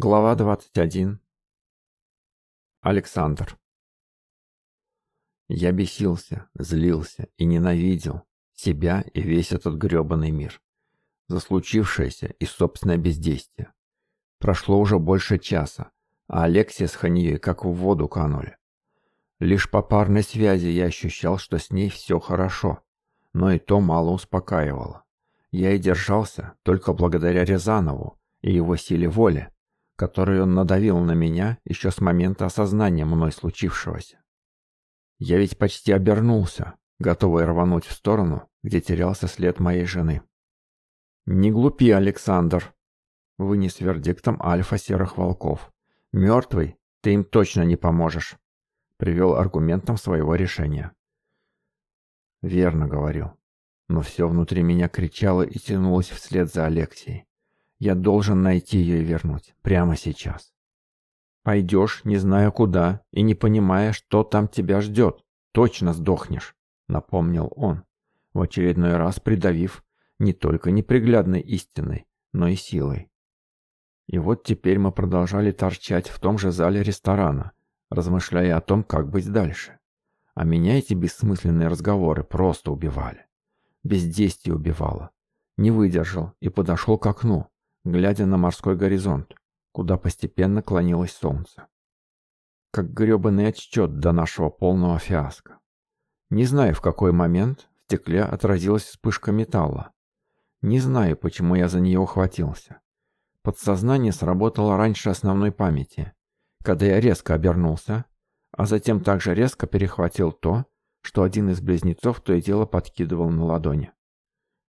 Глава 21. Александр. Я бесился, злился и ненавидел себя и весь этот грёбаный мир. За случившееся и собственное бездействие. Прошло уже больше часа, а Алексия с Ханией как в воду канули. Лишь по парной связи я ощущал, что с ней все хорошо, но и то мало успокаивало. Я и держался только благодаря Рязанову и его силе воли которой он надавил на меня еще с момента осознания мной случившегося. Я ведь почти обернулся, готовый рвануть в сторону, где терялся след моей жены. «Не глупи, Александр!» — вынес вердиктом альфа серых волков. «Мертвый, ты им точно не поможешь!» — привел аргументом своего решения. «Верно, — говорю, — но все внутри меня кричало и тянулось вслед за Алексией. Я должен найти ее и вернуть. Прямо сейчас. Пойдешь, не зная куда, и не понимая, что там тебя ждет. Точно сдохнешь, напомнил он, в очередной раз придавив не только неприглядной истиной, но и силой. И вот теперь мы продолжали торчать в том же зале ресторана, размышляя о том, как быть дальше. А меня эти бессмысленные разговоры просто убивали. Бездействие убивало. Не выдержал и подошел к окну, глядя на морской горизонт, куда постепенно клонилось солнце. Как гребаный отсчет до нашего полного фиаско. Не знаю, в какой момент в стекле отразилась вспышка металла. Не знаю, почему я за нее ухватился. Подсознание сработало раньше основной памяти, когда я резко обернулся, а затем также резко перехватил то, что один из близнецов то и дело подкидывал на ладони.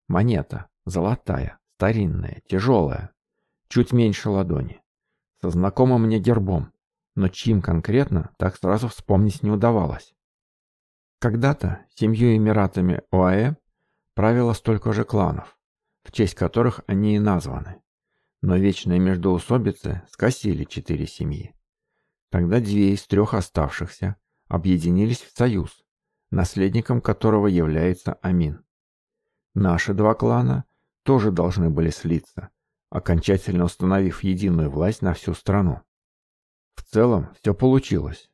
Монета, золотая, Старинная, тяжелая, чуть меньше ладони, со знакомым мне гербом, но чьим конкретно, так сразу вспомнить не удавалось. Когда-то семью Эмиратами ОАЭ правило столько же кланов, в честь которых они и названы. Но вечные междоусобицы скосили четыре семьи. Тогда две из трех оставшихся объединились в союз, наследником которого является Амин. Наши два клана тоже должны были слиться, окончательно установив единую власть на всю страну. В целом все получилось,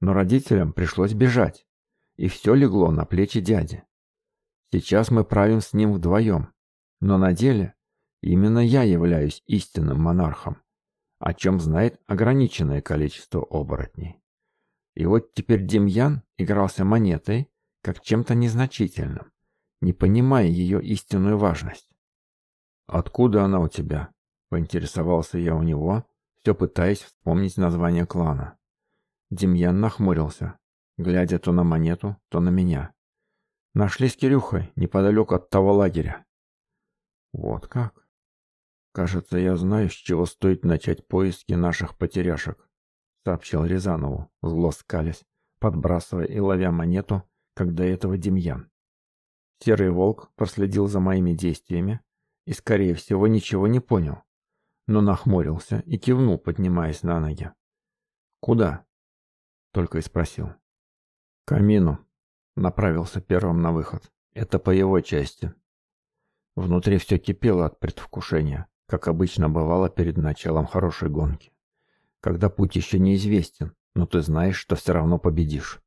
но родителям пришлось бежать, и все легло на плечи дяди. Сейчас мы правим с ним вдвоем, но на деле именно я являюсь истинным монархом, о чем знает ограниченное количество оборотней. И вот теперь Демьян игрался монетой, как чем-то незначительным, не понимая ее истинную важность. «Откуда она у тебя?» — поинтересовался я у него, все пытаясь вспомнить название клана. Демьян нахмурился, глядя то на монету, то на меня. «Нашли с Кирюхой, неподалеку от того лагеря». «Вот как?» «Кажется, я знаю, с чего стоит начать поиски наших потеряшек», — сообщил Рязанову, зло скалясь, подбрасывая и ловя монету, как до этого Демьян. Серый волк проследил за моими действиями, и, скорее всего, ничего не понял, но нахмурился и кивнул, поднимаясь на ноги. «Куда?» — только и спросил. К «Камину», — направился первым на выход. «Это по его части». Внутри все кипело от предвкушения, как обычно бывало перед началом хорошей гонки. Когда путь еще неизвестен, но ты знаешь, что все равно победишь.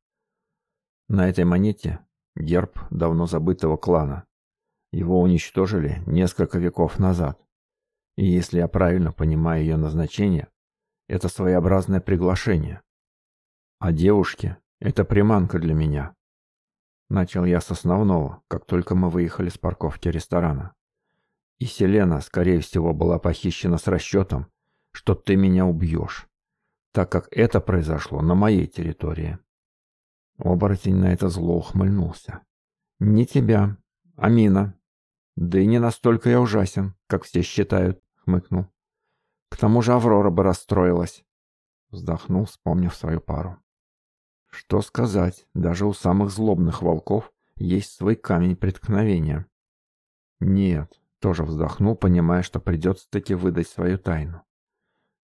На этой монете герб давно забытого клана, его уничтожили несколько веков назад. И если я правильно понимаю ее назначение, это своеобразное приглашение. А девушки — это приманка для меня. Начал я с основного, как только мы выехали с парковки ресторана. И Селена, скорее всего, была похищена с расчетом, что ты меня убьешь, так как это произошло на моей территории. Оборотень на это зло ухмыльнулся. «Не тебя, Амина», «Да и не настолько я ужасен, как все считают», — хмыкнул. «К тому же Аврора бы расстроилась», — вздохнул, вспомнив свою пару. Что сказать, даже у самых злобных волков есть свой камень преткновения. «Нет», — тоже вздохнул, понимая, что придется-таки выдать свою тайну.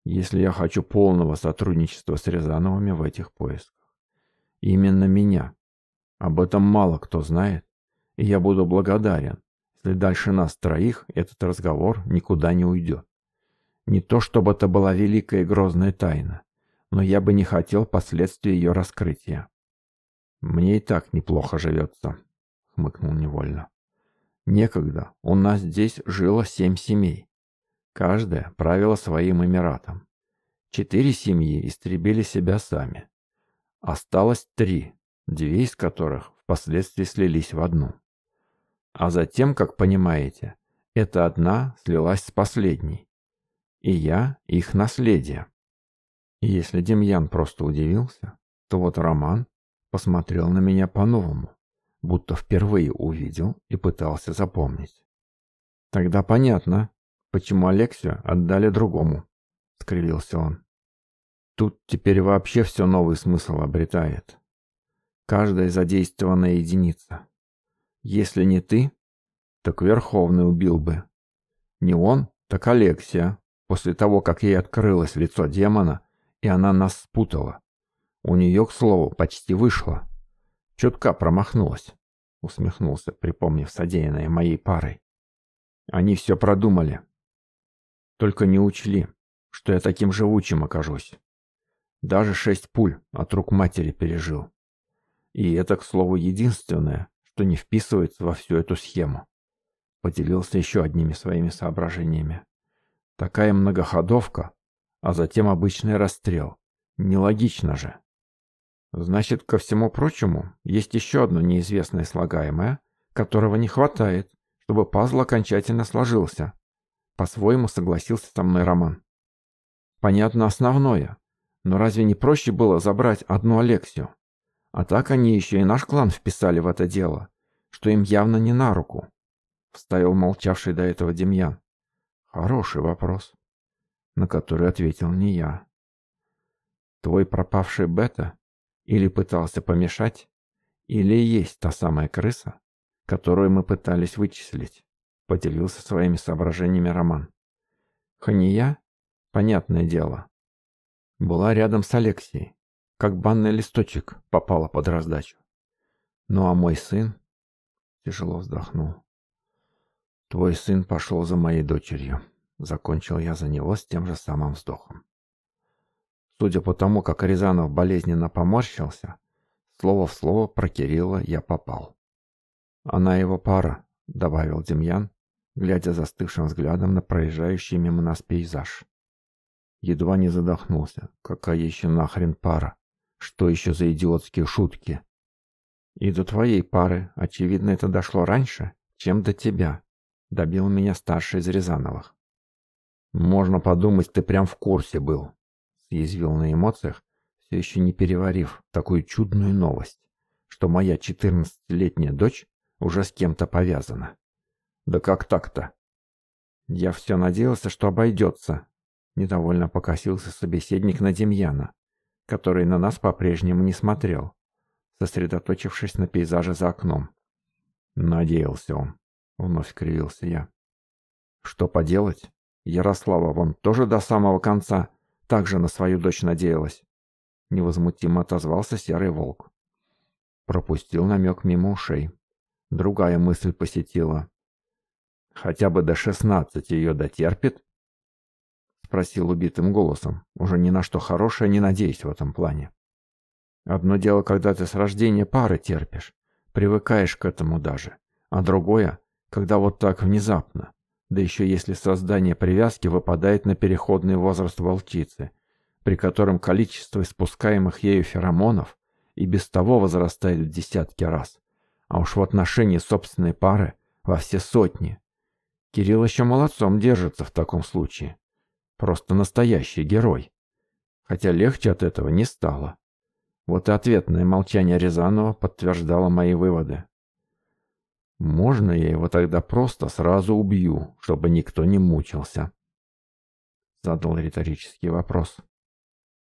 «Если я хочу полного сотрудничества с Рязановыми в этих поисках. Именно меня. Об этом мало кто знает, и я буду благодарен, если дальше нас троих, этот разговор никуда не уйдет. Не то чтобы это была великая и грозная тайна, но я бы не хотел последствий ее раскрытия. «Мне и так неплохо живется», — хмыкнул невольно. «Некогда. У нас здесь жило семь семей. Каждая правила своим эмиратом. Четыре семьи истребили себя сами. Осталось три, две из которых впоследствии слились в одну. А затем, как понимаете, эта одна слилась с последней. И я их наследие. И если Демьян просто удивился, то вот Роман посмотрел на меня по-новому, будто впервые увидел и пытался запомнить. «Тогда понятно, почему Алексию отдали другому», — скривился он. «Тут теперь вообще все новый смысл обретает. Каждая задействованная единица, если не ты, так Верховный убил бы. Не он, так Алексия, после того, как ей открылось лицо демона, и она нас спутала. У нее, к слову, почти вышло. Чутка промахнулась, усмехнулся, припомнив содеянное моей парой. Они все продумали. Только не учли, что я таким живучим окажусь. Даже шесть пуль от рук матери пережил. И это, к слову, единственное, что не вписывается во всю эту схему. Поделился еще одними своими соображениями. Такая многоходовка, а затем обычный расстрел. Нелогично же. Значит, ко всему прочему, есть еще одно неизвестное слагаемое, которого не хватает, чтобы пазл окончательно сложился. По-своему согласился со мной Роман. Понятно основное, но разве не проще было забрать одну Алексию? А так они еще и наш клан вписали в это дело, что им явно не на руку», — вставил молчавший до этого Демьян. «Хороший вопрос», на который ответил не я. «Твой пропавший Бета или пытался помешать, или есть та самая крыса, которую мы пытались вычислить», — поделился своими соображениями Роман. «Хания, понятное дело, была рядом с Алексией, как банный листочек, попала под раздачу. Ну а мой сын тяжело вздохнул. Твой сын пошел за моей дочерью. Закончил я за него с тем же самым вздохом. Судя по тому, как Рязанов болезненно поморщился, слово в слово про Кирилла я попал. Она его пара, добавил Демьян, глядя застывшим взглядом на проезжающий мимо нас пейзаж. Едва не задохнулся. Какая еще нахрен пара? Что еще за идиотские шутки? И до твоей пары, очевидно, это дошло раньше, чем до тебя. Добил меня старший из Рязановых. Можно подумать, ты прям в курсе был. Съязвил на эмоциях, все еще не переварив такую чудную новость, что моя четырнадцатилетняя дочь уже с кем-то повязана. Да как так-то? Я все надеялся, что обойдется. Недовольно покосился собеседник на Демьяна который на нас по-прежнему не смотрел, сосредоточившись на пейзаже за окном. Надеялся он. Вновь кривился я. Что поделать? Ярослава вон тоже до самого конца так же на свою дочь надеялась. Невозмутимо отозвался серый волк. Пропустил намек мимо ушей. Другая мысль посетила. Хотя бы до шестнадцати ее дотерпит, спросил убитым голосом, уже ни на что хорошее не надеясь в этом плане. «Одно дело, когда ты с рождения пары терпишь, привыкаешь к этому даже, а другое, когда вот так внезапно, да еще если создание привязки выпадает на переходный возраст волчицы, при котором количество испускаемых ею феромонов и без того возрастает в десятки раз, а уж в отношении собственной пары во все сотни. Кирилл еще молодцом держится в таком случае. Просто настоящий герой. Хотя легче от этого не стало. Вот и ответное молчание Рязанова подтверждало мои выводы. Можно я его тогда просто сразу убью, чтобы никто не мучился? Задал риторический вопрос.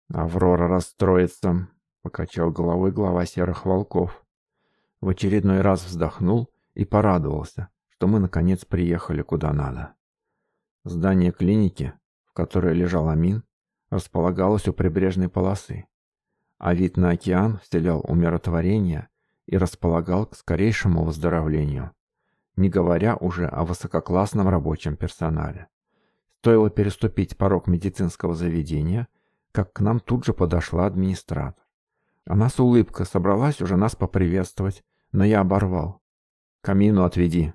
Аврора расстроится, покачал головой глава серых волков. В очередной раз вздохнул и порадовался, что мы наконец приехали куда надо. Здание клиники которой лежал Амин, располагалась у прибрежной полосы, а вид на океан вселял умиротворение и располагал к скорейшему выздоровлению, не говоря уже о высококлассном рабочем персонале. Стоило переступить порог медицинского заведения, как к нам тут же подошла администратор. Она с улыбкой собралась уже нас поприветствовать, но я оборвал. «Камину отведи».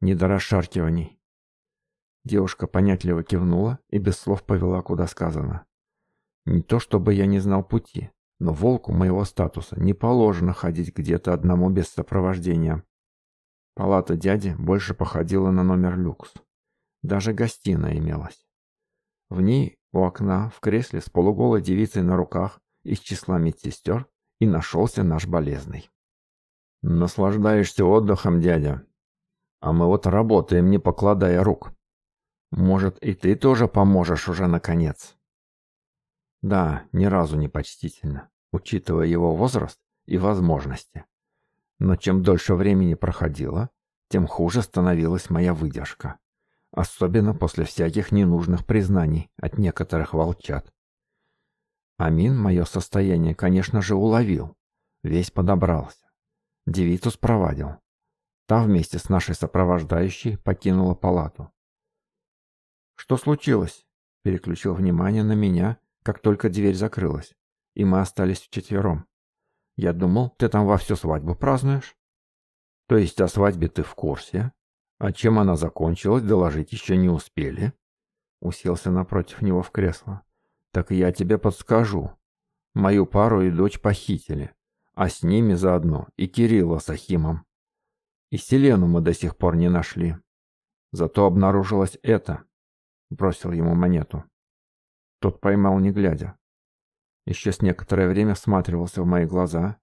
«Не до расшаркиваний». Девушка понятливо кивнула и без слов повела, куда сказано. Не то чтобы я не знал пути, но волку моего статуса не положено ходить где-то одному без сопровождения. Палата дяди больше походила на номер люкс. Даже гостиная имелась. В ней, у окна, в кресле с полуголой девицей на руках из числа медсестер и нашелся наш болезный. «Наслаждаешься отдыхом, дядя. А мы вот работаем, не покладая рук», может, и ты тоже поможешь уже наконец? Да, ни разу не почтительно, учитывая его возраст и возможности. Но чем дольше времени проходило, тем хуже становилась моя выдержка. Особенно после всяких ненужных признаний от некоторых волчат. Амин мое состояние, конечно же, уловил. Весь подобрался. Девиту спровадил. Та вместе с нашей сопровождающей покинула палату. «Что случилось?» Переключил внимание на меня, как только дверь закрылась, и мы остались вчетвером. «Я думал, ты там во всю свадьбу празднуешь?» «То есть о свадьбе ты в курсе? А чем она закончилась, доложить еще не успели?» Уселся напротив него в кресло. «Так я тебе подскажу. Мою пару и дочь похитили, а с ними заодно и Кирилла с Ахимом. И Селену мы до сих пор не нашли. Зато обнаружилось это. Бросил ему монету. Тот поймал, не глядя. Исчез некоторое время, всматривался в мои глаза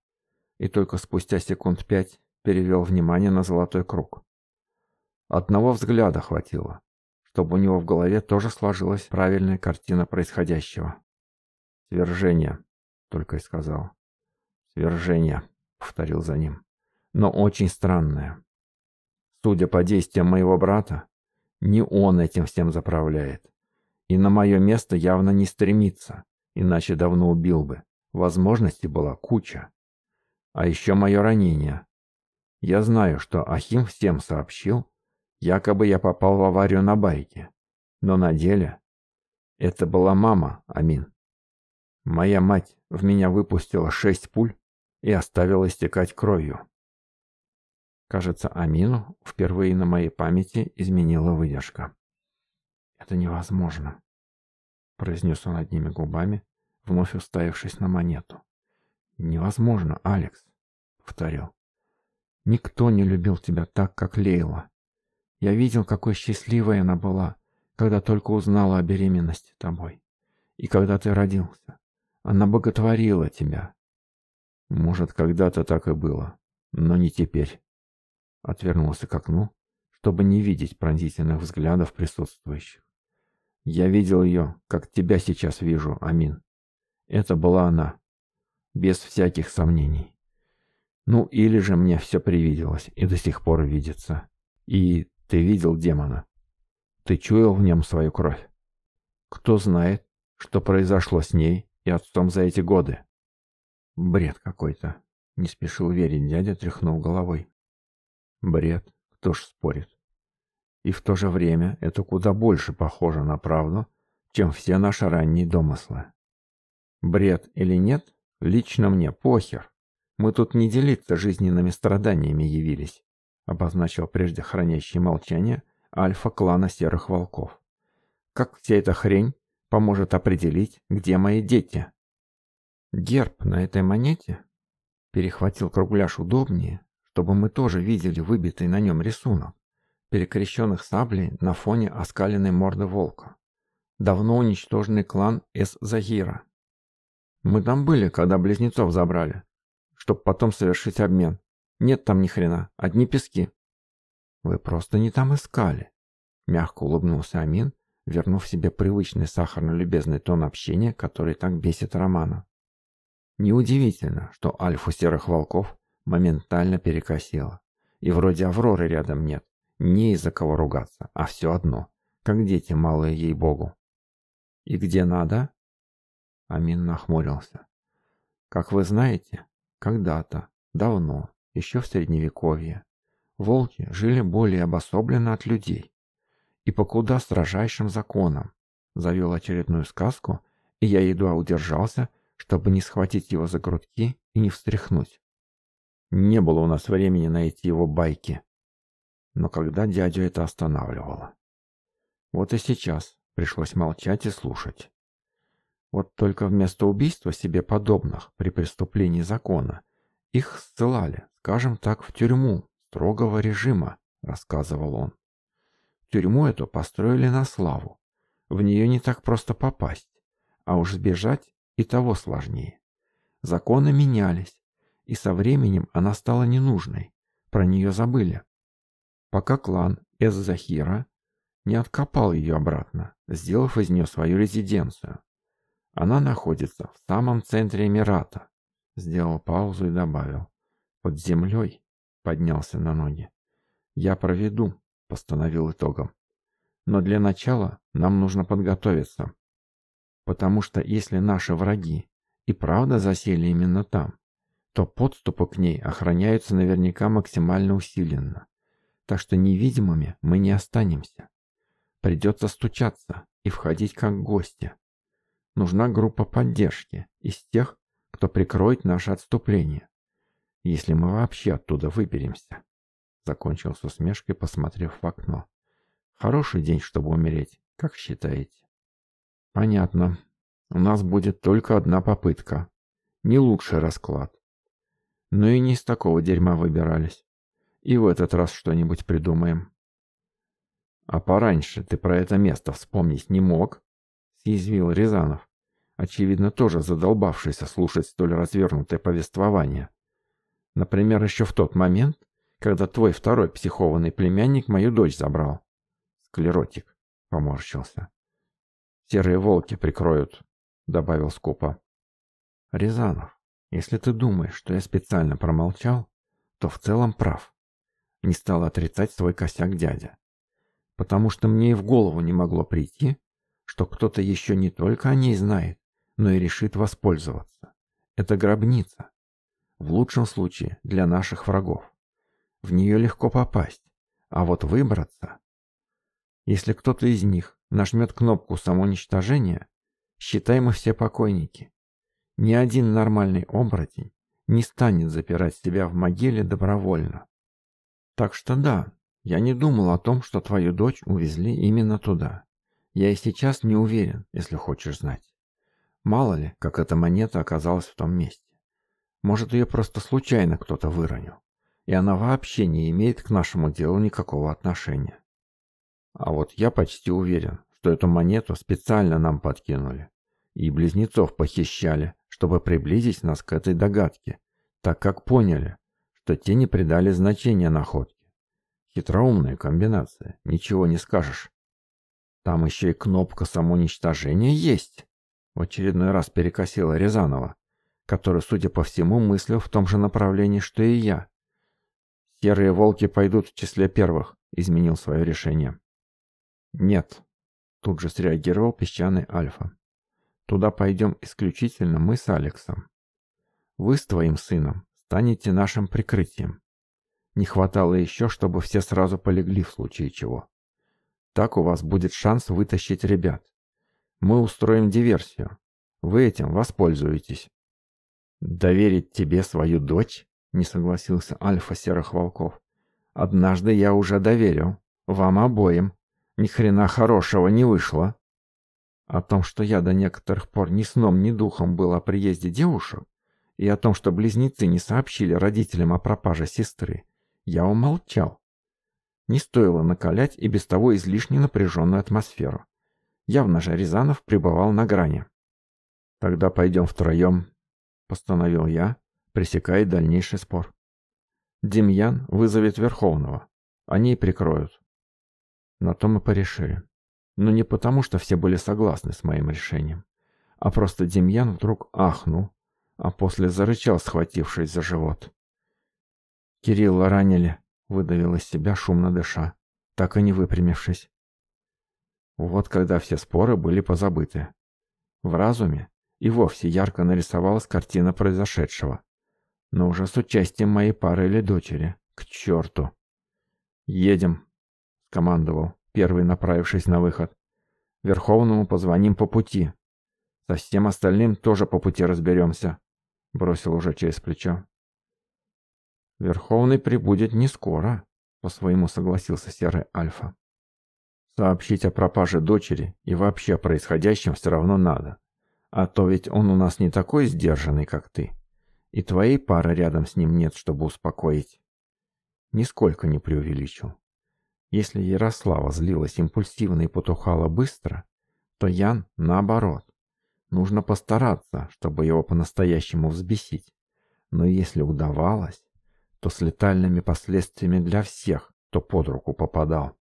и только спустя секунд пять перевел внимание на золотой круг. Одного взгляда хватило, чтобы у него в голове тоже сложилась правильная картина происходящего. «Свержение», — только и сказал. «Свержение», — повторил за ним, — «но очень странное. Судя по действиям моего брата, не он этим всем заправляет. И на мое место явно не стремится, иначе давно убил бы. Возможности была куча. А еще мое ранение. Я знаю, что Ахим всем сообщил, якобы я попал в аварию на байке. Но на деле... Это была мама, Амин. Моя мать в меня выпустила шесть пуль и оставила истекать кровью. Кажется, Амину впервые на моей памяти изменила выдержка. «Это невозможно», — произнес он одними губами, вновь уставившись на монету. «Невозможно, Алекс», — повторил. «Никто не любил тебя так, как Лейла. Я видел, какой счастливой она была, когда только узнала о беременности тобой. И когда ты родился. Она боготворила тебя». «Может, когда-то так и было, но не теперь» отвернулся к окну, чтобы не видеть пронзительных взглядов присутствующих. Я видел ее, как тебя сейчас вижу, Амин. Это была она. Без всяких сомнений. Ну или же мне все привиделось и до сих пор видится. И ты видел демона. Ты чуял в нем свою кровь. Кто знает, что произошло с ней и отцом за эти годы. Бред какой-то. Не спешил верить дядя, тряхнул головой. Бред, кто ж спорит. И в то же время это куда больше похоже на правду, чем все наши ранние домыслы. Бред или нет, лично мне похер. Мы тут не делиться жизненными страданиями явились, обозначил прежде хранящее молчание альфа-клана серых волков. Как вся эта хрень поможет определить, где мои дети? Герб на этой монете? Перехватил кругляш удобнее чтобы мы тоже видели выбитый на нем рисунок, перекрещенных саблей на фоне оскаленной морды волка. Давно уничтоженный клан Эс-Загира. Мы там были, когда близнецов забрали, чтобы потом совершить обмен. Нет там ни хрена, одни пески. Вы просто не там искали. Мягко улыбнулся Амин, вернув себе привычный сахарно-любезный тон общения, который так бесит Романа. Неудивительно, что альфу серых волков моментально перекосило. И вроде Авроры рядом нет, не из-за кого ругаться, а все одно, как дети малые ей-богу. «И где надо?» Амин нахмурился. «Как вы знаете, когда-то, давно, еще в Средневековье, волки жили более обособленно от людей и покуда строжайшим законом. Завел очередную сказку, и я едва удержался, чтобы не схватить его за грудки и не встряхнуть. Не было у нас времени найти его байки. Но когда дядю это останавливало? Вот и сейчас пришлось молчать и слушать. Вот только вместо убийства себе подобных при преступлении закона их ссылали, скажем так, в тюрьму строгого режима, рассказывал он. Тюрьму эту построили на славу. В нее не так просто попасть, а уж сбежать и того сложнее. Законы менялись, и со временем она стала ненужной, про нее забыли. Пока клан Эс-Захира не откопал ее обратно, сделав из нее свою резиденцию. Она находится в самом центре Эмирата. Сделал паузу и добавил. Под землей поднялся на ноги. Я проведу, постановил итогом. Но для начала нам нужно подготовиться. Потому что если наши враги и правда засели именно там, то подступы к ней охраняются наверняка максимально усиленно. Так что невидимыми мы не останемся. Придется стучаться и входить как гости. Нужна группа поддержки из тех, кто прикроет наше отступление. Если мы вообще оттуда выберемся. Закончил с усмешкой, посмотрев в окно. Хороший день, чтобы умереть, как считаете? Понятно. У нас будет только одна попытка. Не лучший расклад. Но и не из такого дерьма выбирались. И в этот раз что-нибудь придумаем. А пораньше ты про это место вспомнить не мог? Съязвил Рязанов, очевидно тоже задолбавшийся слушать столь развернутое повествование. Например, еще в тот момент, когда твой второй психованный племянник мою дочь забрал. Склеротик поморщился. «Серые волки прикроют», — добавил скупо. «Рязанов, если ты думаешь, что я специально промолчал, то в целом прав. Не стал отрицать свой косяк дядя. Потому что мне и в голову не могло прийти, что кто-то еще не только о ней знает, но и решит воспользоваться. Это гробница. В лучшем случае для наших врагов. В нее легко попасть, а вот выбраться... Если кто-то из них нажмет кнопку самоуничтожения, считай мы все покойники. Ни один нормальный оборотень не станет запирать себя в могиле добровольно. Так что да, я не думал о том, что твою дочь увезли именно туда. Я и сейчас не уверен, если хочешь знать. Мало ли, как эта монета оказалась в том месте. Может, ее просто случайно кто-то выронил. И она вообще не имеет к нашему делу никакого отношения. А вот я почти уверен, что эту монету специально нам подкинули. И близнецов похищали, чтобы приблизить нас к этой догадке, так как поняли, что те не придали значения находке. Хитроумная комбинация, ничего не скажешь. Там еще и кнопка самоуничтожения есть. В очередной раз перекосила Рязанова, который, судя по всему, мыслил в том же направлении, что и я. Серые волки пойдут в числе первых, изменил свое решение. Нет, тут же среагировал песчаный Альфа. Туда пойдем исключительно мы с Алексом. Вы с твоим сыном станете нашим прикрытием. Не хватало еще, чтобы все сразу полегли в случае чего. Так у вас будет шанс вытащить ребят. Мы устроим диверсию. Вы этим воспользуетесь. Доверить тебе свою дочь? Не согласился Альфа Серых Волков. Однажды я уже доверил. Вам обоим. Ни хрена хорошего не вышло. О том, что я до некоторых пор ни сном, ни духом был о приезде девушек, и о том, что близнецы не сообщили родителям о пропаже сестры, я умолчал. Не стоило накалять и без того излишне напряженную атмосферу. Явно же Рязанов пребывал на грани. «Тогда пойдем втроем», — постановил я, пресекая дальнейший спор. «Демьян вызовет Верховного. Они и прикроют». На то мы порешили. Но не потому, что все были согласны с моим решением, а просто Демьян вдруг ахнул, а после зарычал, схватившись за живот. «Кирилла ранили», — выдавил из себя шумно дыша, так и не выпрямившись. Вот когда все споры были позабыты. В разуме и вовсе ярко нарисовалась картина произошедшего. Но уже с участием моей пары или дочери. К черту. «Едем», — командовал первый направившись на выход. «Верховному позвоним по пути. Со всем остальным тоже по пути разберемся», — бросил уже через плечо. «Верховный прибудет не скоро», — по-своему согласился серый Альфа. «Сообщить о пропаже дочери и вообще о происходящем все равно надо. А то ведь он у нас не такой сдержанный, как ты. И твоей пары рядом с ним нет, чтобы успокоить. Нисколько не преувеличил». Если Ярослава злилась импульсивно и потухала быстро, то Ян наоборот. Нужно постараться, чтобы его по-настоящему взбесить. Но если удавалось, то с летальными последствиями для всех, кто под руку попадал.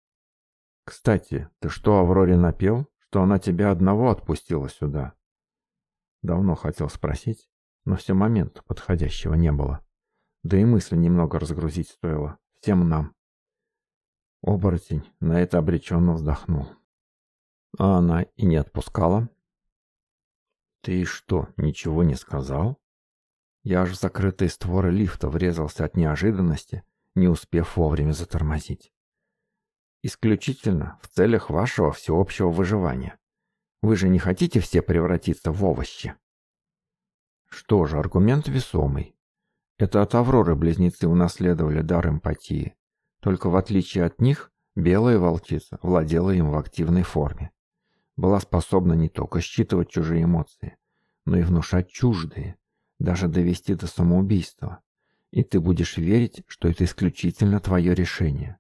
«Кстати, ты что Авроре напел, что она тебя одного отпустила сюда?» Давно хотел спросить, но все момент подходящего не было. Да и мысли немного разгрузить стоило. Всем нам. Оборотень на это обреченно вздохнул. А она и не отпускала. «Ты что, ничего не сказал?» Я аж в закрытые створы лифта врезался от неожиданности, не успев вовремя затормозить. «Исключительно в целях вашего всеобщего выживания. Вы же не хотите все превратиться в овощи?» Что же, аргумент весомый. Это от Авроры близнецы унаследовали дар эмпатии. Только в отличие от них, белая волчица владела им в активной форме. Была способна не только считывать чужие эмоции, но и внушать чуждые, даже довести до самоубийства. И ты будешь верить, что это исключительно твое решение.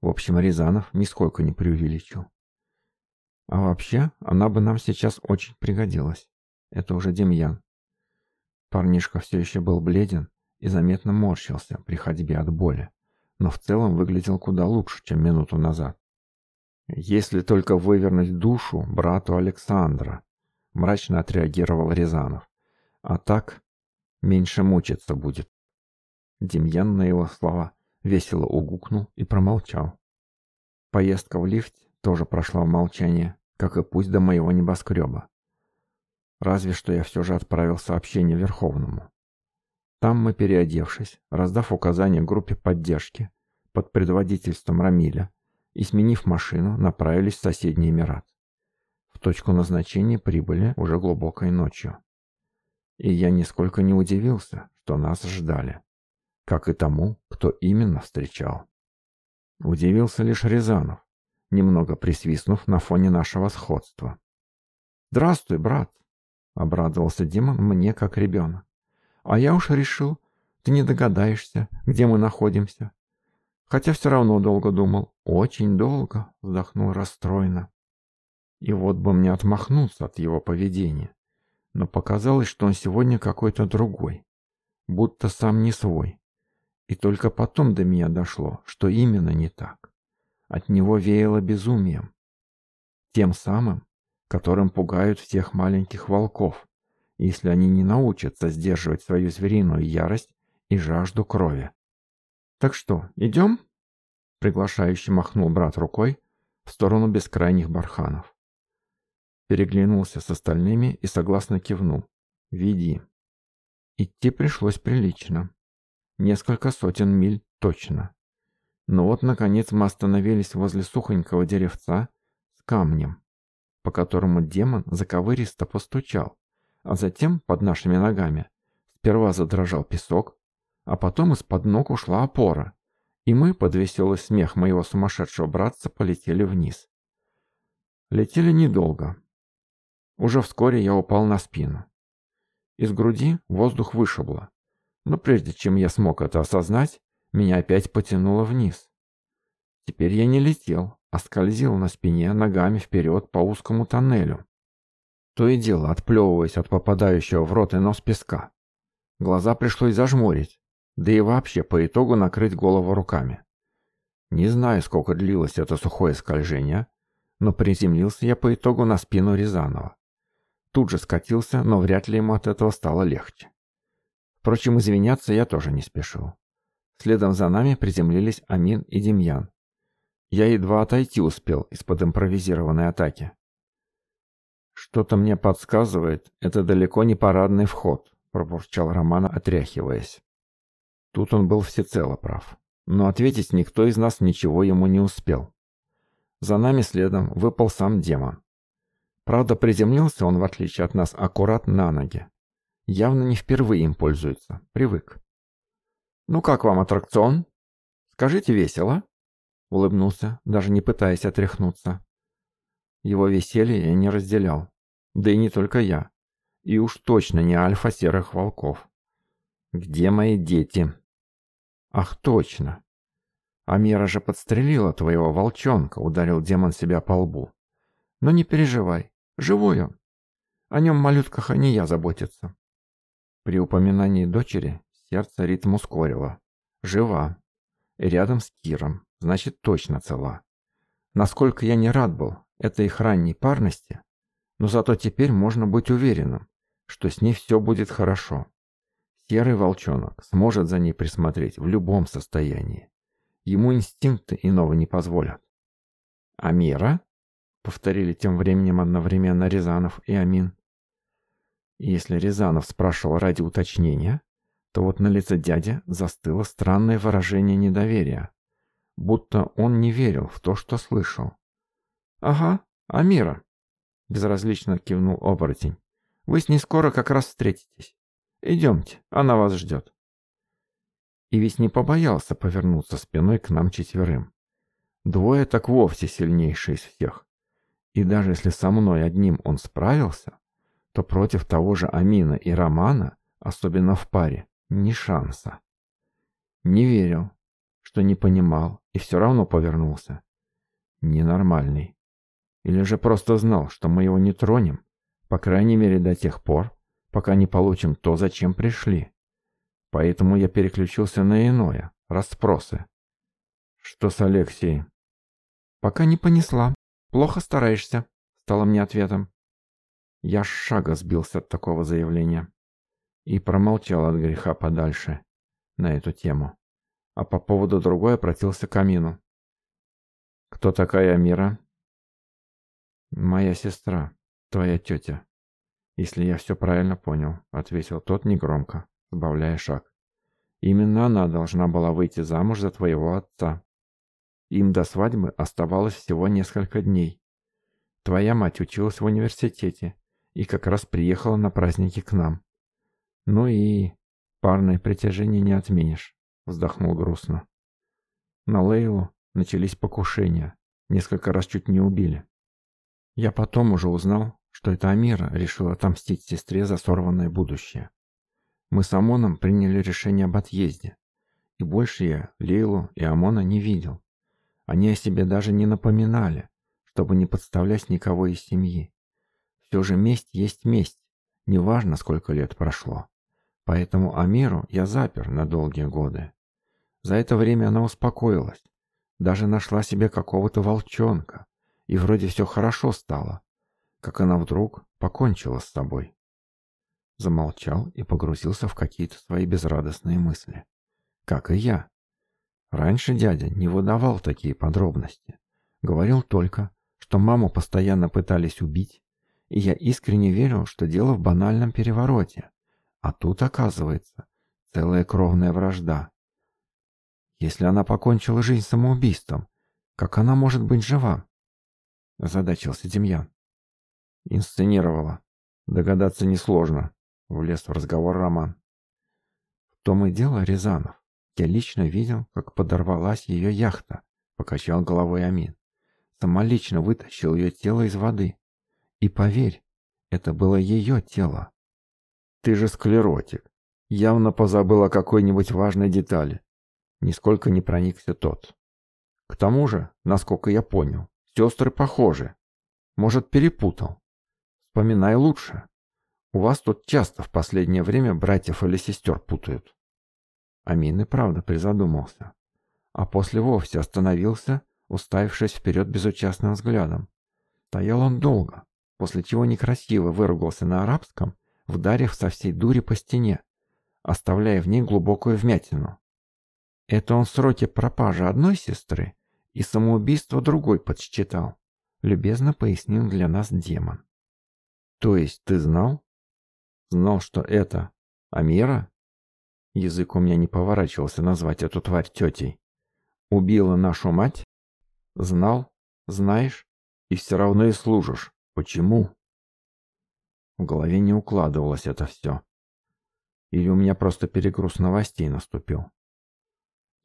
В общем, Рязанов нисколько не преувеличил. А вообще, она бы нам сейчас очень пригодилась. Это уже Демьян. Парнишка все еще был бледен и заметно морщился при ходьбе от боли но в целом выглядел куда лучше, чем минуту назад. «Если только вывернуть душу брату Александра», — мрачно отреагировал Рязанов. «А так меньше мучиться будет». Демьян на его слова весело угукнул и промолчал. Поездка в лифт тоже прошла в молчании, как и путь до моего небоскреба. Разве что я все же отправил сообщение Верховному. Там мы, переодевшись, раздав указания группе поддержки под предводительством Рамиля и сменив машину, направились в соседний Эмират. В точку назначения прибыли уже глубокой ночью. И я нисколько не удивился, что нас ждали, как и тому, кто именно встречал. Удивился лишь Рязанов, немного присвистнув на фоне нашего сходства. «Здравствуй, брат!» — обрадовался Дима мне как ребенок. А я уж решил, ты не догадаешься, где мы находимся. Хотя все равно долго думал. Очень долго, вздохнул расстроенно. И вот бы мне отмахнуться от его поведения. Но показалось, что он сегодня какой-то другой. Будто сам не свой. И только потом до меня дошло, что именно не так. От него веяло безумием. Тем самым, которым пугают всех маленьких волков, если они не научатся сдерживать свою звериную ярость и жажду крови. «Так что, идем?» Приглашающий махнул брат рукой в сторону бескрайних барханов. Переглянулся с остальными и согласно кивнул. «Веди». Идти пришлось прилично. Несколько сотен миль точно. Но вот, наконец, мы остановились возле сухонького деревца с камнем, по которому демон заковыристо постучал, а затем под нашими ногами. Сперва задрожал песок, а потом из-под ног ушла опора, и мы, под веселый смех моего сумасшедшего братца, полетели вниз. Летели недолго. Уже вскоре я упал на спину. Из груди воздух вышибло, но прежде чем я смог это осознать, меня опять потянуло вниз. Теперь я не летел, а скользил на спине ногами вперед по узкому тоннелю, то и дело отплевываясь от попадающего в рот и нос песка. Глаза пришлось зажмурить, да и вообще по итогу накрыть голову руками. Не знаю, сколько длилось это сухое скольжение, но приземлился я по итогу на спину Рязанова. Тут же скатился, но вряд ли ему от этого стало легче. Впрочем, извиняться я тоже не спешил. Следом за нами приземлились Амин и Демьян. Я едва отойти успел из-под импровизированной атаки. «Что-то мне подсказывает, это далеко не парадный вход», — пробурчал Роман, отряхиваясь. Тут он был всецело прав. Но ответить никто из нас ничего ему не успел. За нами следом выпал сам демон. Правда, приземлился он, в отличие от нас, аккурат на ноги. Явно не впервые им пользуется, привык. «Ну как вам аттракцион? Скажите весело?» Улыбнулся, даже не пытаясь отряхнуться. Его веселье я не разделял. Да и не только я. И уж точно не альфа серых волков. Где мои дети? Ах, точно. Амира же подстрелила твоего волчонка, ударил демон себя по лбу. Но не переживай, живой он. О нем малютках они я заботиться. При упоминании дочери сердце ритм ускорило. Жива. Рядом с Киром, значит точно цела. Насколько я не рад был этой их ранней парности, но зато теперь можно быть уверенным, что с ней все будет хорошо. Серый волчонок сможет за ней присмотреть в любом состоянии. Ему инстинкты иного не позволят. «Амира?» — повторили тем временем одновременно Рязанов и Амин. Если Рязанов спрашивал ради уточнения, то вот на лице дяди застыло странное выражение недоверия, будто он не верил в то, что слышал. «Ага, Амира», безразлично кивнул оборотень. Вы с ней скоро как раз встретитесь. Идемте, она вас ждет. И ведь не побоялся повернуться спиной к нам четверым. Двое так вовсе сильнейшие из всех. И даже если со мной одним он справился, то против того же Амина и Романа, особенно в паре, ни шанса. Не верил, что не понимал и все равно повернулся. Ненормальный. Или же просто знал, что мы его не тронем, по крайней мере до тех пор, пока не получим то, зачем пришли. Поэтому я переключился на иное, расспросы. Что с Алексией? Пока не понесла. Плохо стараешься, стало мне ответом. Я шага сбился от такого заявления и промолчал от греха подальше на эту тему. А по поводу другой обратился к Амину. «Кто такая Мира? «Моя сестра, твоя тетя». «Если я все правильно понял», — ответил тот негромко, сбавляя шаг. «Именно она должна была выйти замуж за твоего отца. Им до свадьбы оставалось всего несколько дней. Твоя мать училась в университете и как раз приехала на праздники к нам. Ну и парное притяжение не отменишь», — вздохнул грустно. На Лейлу начались покушения. Несколько раз чуть не убили. Я потом уже узнал, что это Амира решила отомстить сестре за сорванное будущее. Мы с Амоном приняли решение об отъезде. И больше я Лейлу и Амона не видел. Они о себе даже не напоминали, чтобы не подставлять никого из семьи. Все же месть есть месть, неважно, сколько лет прошло. Поэтому Амиру я запер на долгие годы. За это время она успокоилась, даже нашла себе какого-то волчонка, и вроде все хорошо стало, как она вдруг покончила с собой. Замолчал и погрузился в какие-то свои безрадостные мысли. Как и я. Раньше дядя не выдавал такие подробности. Говорил только, что маму постоянно пытались убить, и я искренне верил, что дело в банальном перевороте. А тут, оказывается, целая кровная вражда. Если она покончила жизнь самоубийством, как она может быть жива? озадачился Демьян. Инсценировала. Догадаться несложно. Влез в разговор Роман. В том и дело Рязанов. Я лично видел, как подорвалась ее яхта, покачал головой Амин. Самолично вытащил ее тело из воды. И поверь, это было ее тело. Ты же склеротик. Явно позабыл о какой-нибудь важной детали. Нисколько не проникся тот. К тому же, насколько я понял, Сестры похожи. Может, перепутал. Вспоминай лучше. У вас тут часто в последнее время братьев или сестер путают. Амин и правда призадумался. А после вовсе остановился, уставившись вперед безучастным взглядом. Стоял он долго, после чего некрасиво выругался на арабском, вдарив со всей дури по стене, оставляя в ней глубокую вмятину. Это он в сроке пропажи одной сестры и самоубийство другой подсчитал», — любезно пояснил для нас демон. «То есть ты знал?» «Знал, что это Амира?» Язык у меня не поворачивался назвать эту тварь тетей. «Убила нашу мать?» «Знал, знаешь, и все равно и служишь. Почему?» В голове не укладывалось это все. Или у меня просто перегруз новостей наступил.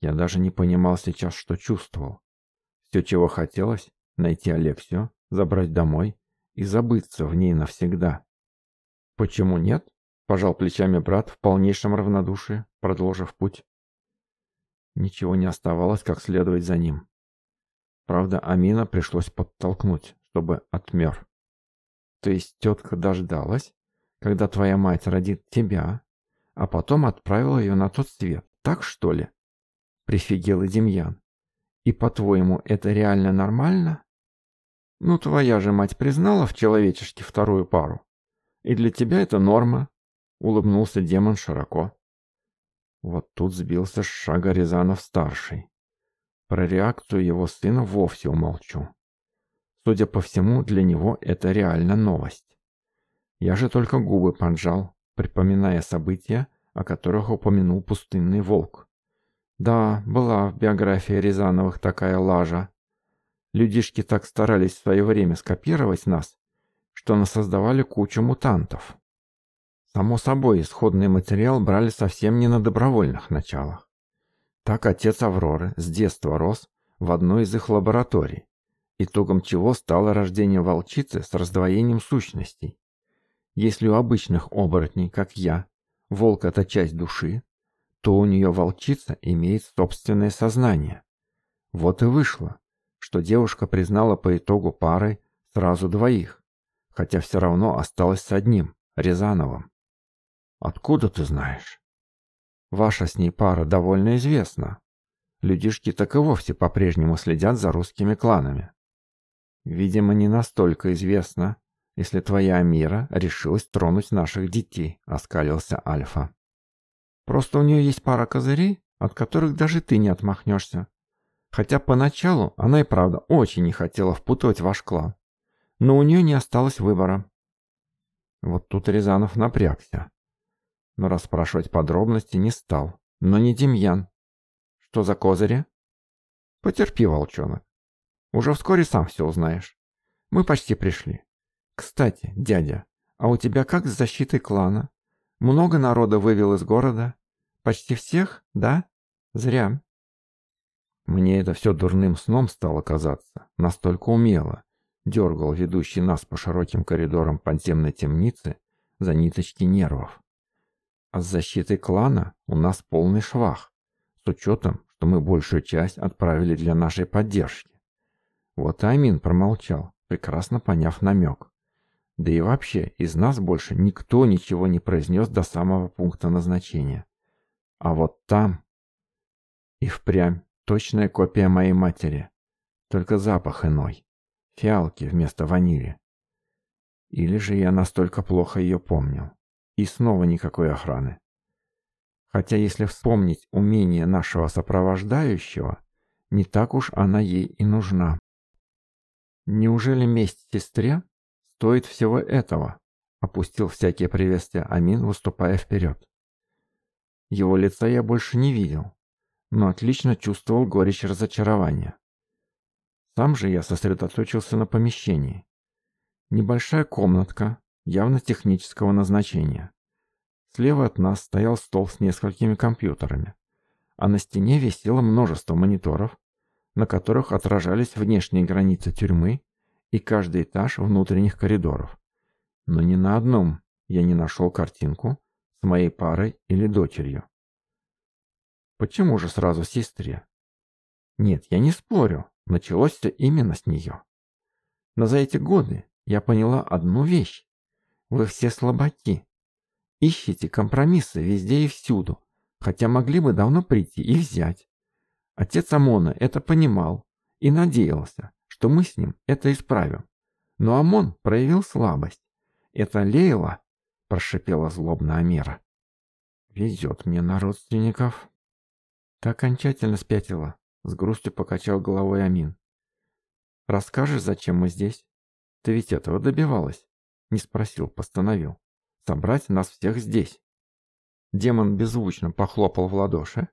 Я даже не понимал сейчас, что чувствовал. Все, чего хотелось, найти Алексию, забрать домой и забыться в ней навсегда. «Почему нет?» – пожал плечами брат в полнейшем равнодушии, продолжив путь. Ничего не оставалось, как следовать за ним. Правда, Амина пришлось подтолкнуть, чтобы отмер. То есть тетка дождалась, когда твоя мать родит тебя, а потом отправила ее на тот свет, так что ли? Прифигел и Демьян. И по-твоему, это реально нормально? Ну, твоя же мать признала в человечешке вторую пару. И для тебя это норма, — улыбнулся демон широко. Вот тут сбился с шага Рязанов-старший. Про реакцию его сына вовсе умолчу. Судя по всему, для него это реально новость. Я же только губы поджал, припоминая события, о которых упомянул пустынный волк. Да, была в биографии Рязановых такая лажа. Людишки так старались в свое время скопировать нас, что насоздавали кучу мутантов. Само собой, исходный материал брали совсем не на добровольных началах. Так отец Авроры с детства рос в одной из их лабораторий, итогом чего стало рождение волчицы с раздвоением сущностей. Если у обычных оборотней, как я, волк – это часть души, что у нее волчица имеет собственное сознание. Вот и вышло, что девушка признала по итогу пары сразу двоих, хотя все равно осталась с одним, Рязановым. «Откуда ты знаешь?» «Ваша с ней пара довольно известна. Людишки так и вовсе по-прежнему следят за русскими кланами. Видимо, не настолько известно, если твоя Амира решилась тронуть наших детей», — оскалился Альфа. Просто у нее есть пара козырей, от которых даже ты не отмахнешься. Хотя поначалу она и правда очень не хотела впутывать ваш клан. Но у нее не осталось выбора. Вот тут Рязанов напрягся. Но расспрашивать подробности не стал. Но не Демьян. Что за козыри? Потерпи, волчонок. Уже вскоре сам все узнаешь. Мы почти пришли. Кстати, дядя, а у тебя как с защитой клана? Много народа вывел из города? Почти всех, да? Зря. Мне это все дурным сном стало казаться, настолько умело. Дергал ведущий нас по широким коридорам подземной темницы за ниточки нервов. А с защитой клана у нас полный швах, с учетом, что мы большую часть отправили для нашей поддержки. Вот Амин промолчал, прекрасно поняв намек. Да и вообще, из нас больше никто ничего не произнес до самого пункта назначения. А вот там... И впрямь точная копия моей матери. Только запах иной. Фиалки вместо ванили. Или же я настолько плохо ее помнил. И снова никакой охраны. Хотя если вспомнить умение нашего сопровождающего, не так уж она ей и нужна. Неужели месть сестре Стоит всего этого, опустил всякие приветствия Амин, выступая вперед. Его лица я больше не видел, но отлично чувствовал горечь разочарования. Сам же я сосредоточился на помещении. Небольшая комнатка, явно технического назначения. Слева от нас стоял стол с несколькими компьютерами, а на стене висело множество мониторов, на которых отражались внешние границы тюрьмы и каждый этаж внутренних коридоров. Но ни на одном я не нашел картинку с моей парой или дочерью. Почему же сразу сестре? Нет, я не спорю, началось все именно с нее. Но за эти годы я поняла одну вещь. Вы все слабаки. Ищите компромиссы везде и всюду, хотя могли бы давно прийти и взять. Отец Амона это понимал и надеялся, что мы с ним это исправим. Но ОМОН проявил слабость. Это Лейла, прошипела злобно Амира. Везет мне на родственников. Ты окончательно спятила, с грустью покачал головой Амин. Расскажешь, зачем мы здесь? Ты ведь этого добивалась. Не спросил, постановил. Собрать нас всех здесь. Демон беззвучно похлопал в ладоши,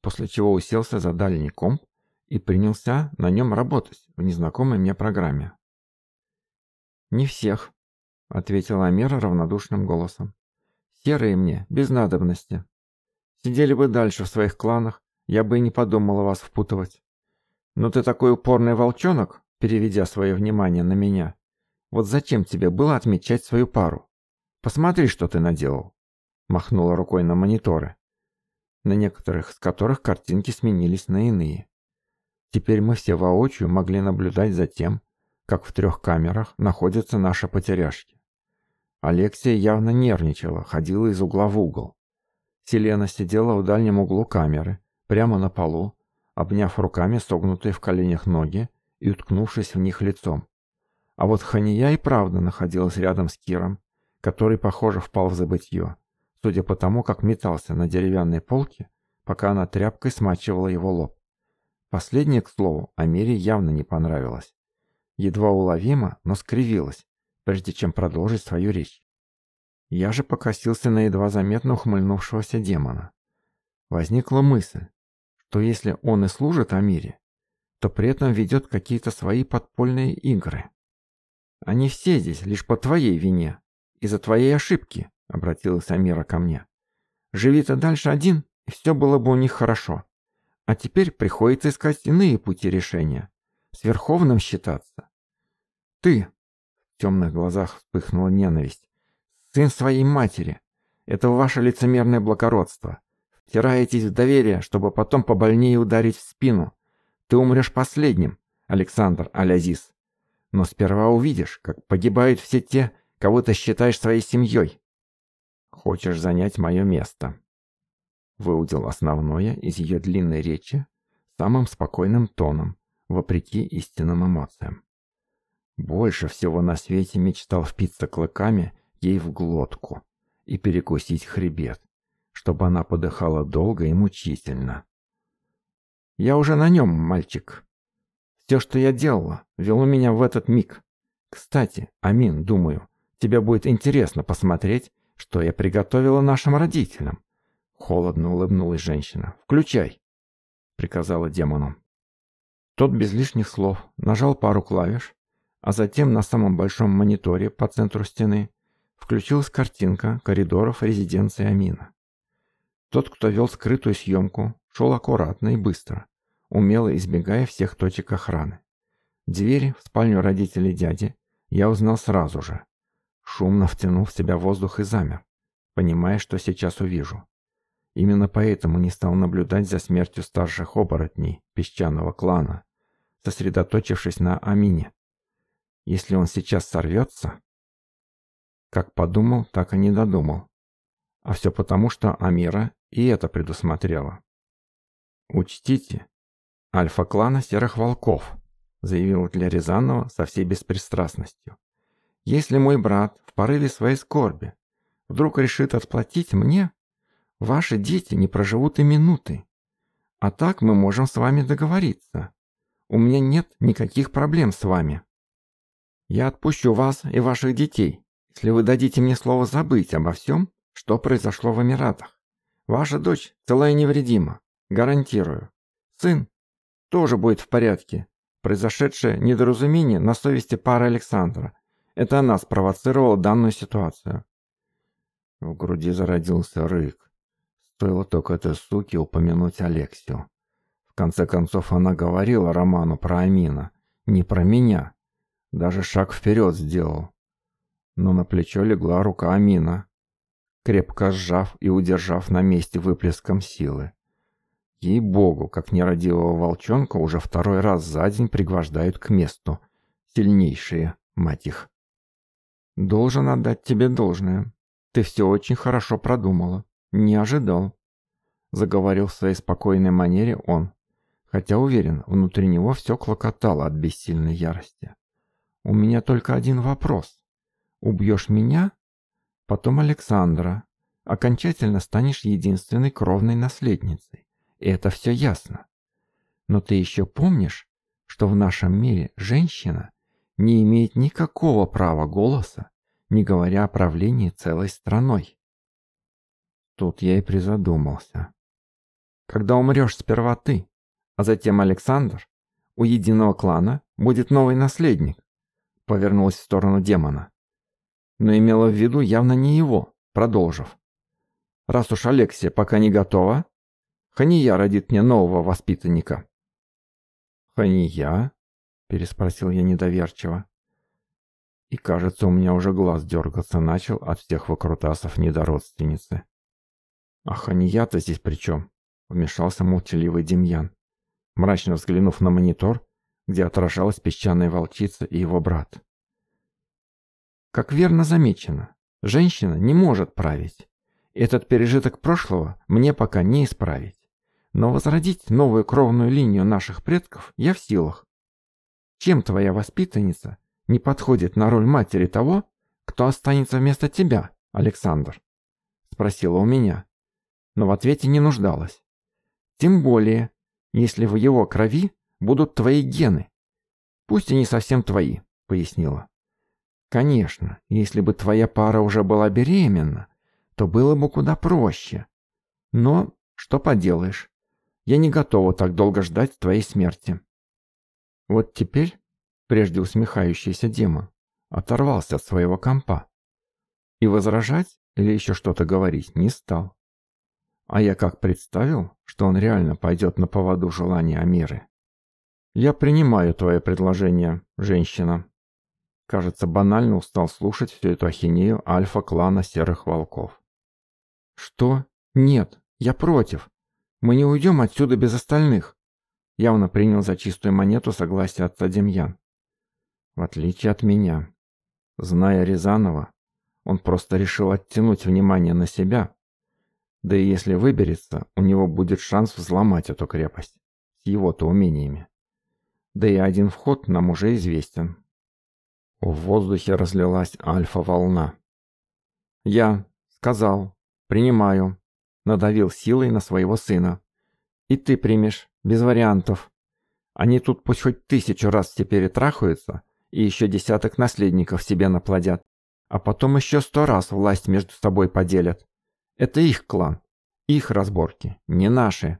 после чего уселся за дальний комп и принялся на нем работать в незнакомой мне программе. «Не всех», — ответила Амира равнодушным голосом. «Серые мне, без надобности. Сидели бы дальше в своих кланах, я бы и не подумала вас впутывать. Но ты такой упорный волчонок, переведя свое внимание на меня. Вот зачем тебе было отмечать свою пару? Посмотри, что ты наделал». Махнула рукой на мониторы, на некоторых из которых картинки сменились на иные. Теперь мы все воочию могли наблюдать за тем, как в трех камерах находятся наши потеряшки. Алексия явно нервничала, ходила из угла в угол. Селена сидела в дальнем углу камеры, прямо на полу, обняв руками согнутые в коленях ноги и уткнувшись в них лицом. А вот Хания и правда находилась рядом с Киром, который, похоже, впал в забытье, судя по тому, как метался на деревянной полке, пока она тряпкой смачивала его лоб. Последнее, к слову, Амире явно не понравилось. Едва уловимо, но скривилась, прежде чем продолжить свою речь. Я же покосился на едва заметно ухмыльнувшегося демона. Возникла мысль, что если он и служит Амире, то при этом ведет какие-то свои подпольные игры. «Они все здесь лишь по твоей вине, из-за твоей ошибки», — обратилась Амира ко мне. «Живи ты дальше один, и все было бы у них хорошо». А теперь приходится искать иные пути решения. С Верховным считаться. Ты, в темных глазах вспыхнула ненависть, сын своей матери. Это ваше лицемерное благородство. Втираетесь в доверие, чтобы потом побольнее ударить в спину. Ты умрешь последним, Александр Алязис. Но сперва увидишь, как погибают все те, кого ты считаешь своей семьей. Хочешь занять мое место выудил основное из ее длинной речи самым спокойным тоном, вопреки истинным эмоциям. Больше всего на свете мечтал впиться клыками ей в глотку и перекусить хребет, чтобы она подыхала долго и мучительно. «Я уже на нем, мальчик. Все, что я делала, вело меня в этот миг. Кстати, Амин, думаю, тебе будет интересно посмотреть, что я приготовила нашим родителям. Холодно улыбнулась женщина. «Включай!» — приказала демону. Тот без лишних слов нажал пару клавиш, а затем на самом большом мониторе по центру стены включилась картинка коридоров резиденции Амина. Тот, кто вел скрытую съемку, шел аккуратно и быстро, умело избегая всех точек охраны. Двери в спальню родителей дяди я узнал сразу же. Шумно втянул в себя воздух и замер, понимая, что сейчас увижу. Именно поэтому не стал наблюдать за смертью старших оборотней песчаного клана, сосредоточившись на Амине. Если он сейчас сорвется... Как подумал, так и не додумал. А все потому, что Амира и это предусмотрела. «Учтите, альфа-клана серых волков», заявил для Рязанова со всей беспристрастностью. «Если мой брат в порыве своей скорби вдруг решит отплатить мне, Ваши дети не проживут и минуты. А так мы можем с вами договориться. У меня нет никаких проблем с вами. Я отпущу вас и ваших детей, если вы дадите мне слово забыть обо всем, что произошло в Эмиратах. Ваша дочь целая и невредима, гарантирую. Сын тоже будет в порядке. Произошедшее недоразумение на совести пары Александра. Это она спровоцировала данную ситуацию. В груди зародился рык. Стоило только этой суке упомянуть Алексию. В конце концов, она говорила Роману про Амина, не про меня. Даже шаг вперед сделал. Но на плечо легла рука Амина, крепко сжав и удержав на месте выплеском силы. Ей-богу, как нерадивого волчонка уже второй раз за день пригвождают к месту. Сильнейшие, мать их. «Должен отдать тебе должное. Ты все очень хорошо продумала», «Не ожидал», — заговорил в своей спокойной манере он, хотя уверен, внутри него все клокотало от бессильной ярости. «У меня только один вопрос. Убьешь меня, потом Александра, окончательно станешь единственной кровной наследницей. И это все ясно. Но ты еще помнишь, что в нашем мире женщина не имеет никакого права голоса, не говоря о правлении целой страной. Тут я и призадумался. Когда умрешь сперва ты, а затем Александр, у единого клана будет новый наследник. Повернулась в сторону демона. Но имела в виду явно не его, продолжив. Раз уж Алексия пока не готова, Хания родит мне нового воспитанника. Хания? Переспросил я недоверчиво. И кажется, у меня уже глаз дергаться начал от всех выкрутасов недородственницы. «Ах, а не я-то здесь при чем?» — вмешался молчаливый Демьян. Мрачно взглянув на монитор, где отражалась песчаная волчица и его брат. Как верно замечено, женщина не может править. Этот пережиток прошлого мне пока не исправить. Но возродить новую кровную линию наших предков я в силах. Чем твоя воспитанница не подходит на роль матери того, кто останется вместо тебя, Александр? Спросила у меня но в ответе не нуждалась. Тем более, если в его крови будут твои гены. Пусть и не совсем твои, пояснила. Конечно, если бы твоя пара уже была беременна, то было бы куда проще. Но что поделаешь, я не готова так долго ждать твоей смерти. Вот теперь прежде усмехающийся Дима оторвался от своего компа и возражать или еще что-то говорить не стал. А я как представил, что он реально пойдет на поводу желания Амиры. «Я принимаю твое предложение, женщина». Кажется, банально устал слушать всю эту ахинею альфа-клана серых волков. «Что? Нет, я против. Мы не уйдем отсюда без остальных». Явно принял за чистую монету согласие отца Демьян. В отличие от меня. Зная Рязанова, он просто решил оттянуть внимание на себя да и если выберется, у него будет шанс взломать эту крепость. С его-то умениями. Да и один вход нам уже известен. В воздухе разлилась альфа-волна. Я сказал, принимаю, надавил силой на своего сына. И ты примешь, без вариантов. Они тут пусть хоть тысячу раз теперь и трахаются, и еще десяток наследников себе наплодят, а потом еще сто раз власть между собой поделят. Это их клан, их разборки, не наши.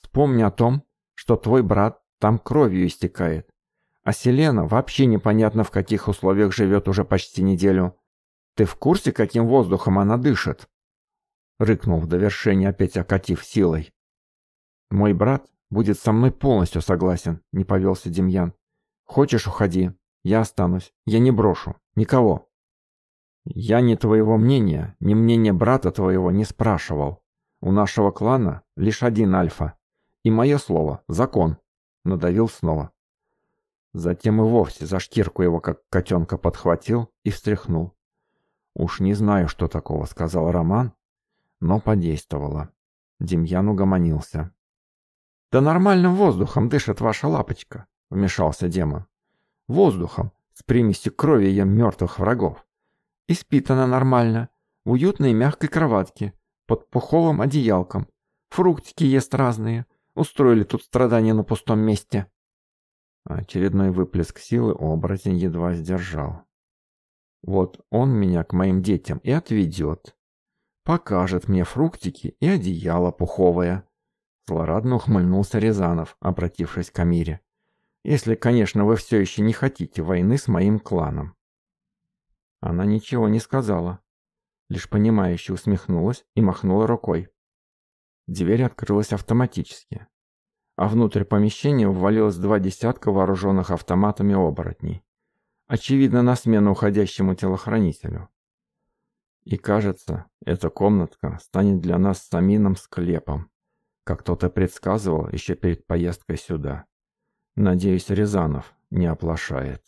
Вспомни о том, что твой брат там кровью истекает. А Селена вообще непонятно в каких условиях живет уже почти неделю. Ты в курсе, каким воздухом она дышит?» Рыкнул в довершение, опять окатив силой. «Мой брат будет со мной полностью согласен», — не повелся Демьян. «Хочешь, уходи. Я останусь. Я не брошу. Никого». «Я ни твоего мнения, ни мнения брата твоего не спрашивал. У нашего клана лишь один альфа. И мое слово — закон», — надавил снова. Затем и вовсе за шкирку его как котенка подхватил и встряхнул. «Уж не знаю, что такого», — сказал Роман, но подействовало. Демьян угомонился. «Да нормальным воздухом дышит ваша лапочка», — вмешался демон. «Воздухом, с примесью крови ее мертвых врагов. И спит она нормально, в уютной мягкой кроватке, под пуховым одеялком. Фруктики ест разные. Устроили тут страдания на пустом месте. Очередной выплеск силы оборотень едва сдержал. Вот он меня к моим детям и отведет. Покажет мне фруктики и одеяло пуховое. Злорадно ухмыльнулся Рязанов, обратившись к Амире. Если, конечно, вы все еще не хотите войны с моим кланом. Она ничего не сказала, лишь понимающе усмехнулась и махнула рукой. Дверь открылась автоматически, а внутрь помещения ввалилось два десятка вооруженных автоматами оборотней. Очевидно, на смену уходящему телохранителю. И кажется, эта комнатка станет для нас самим склепом, как кто-то предсказывал еще перед поездкой сюда. Надеюсь, Рязанов не оплошает.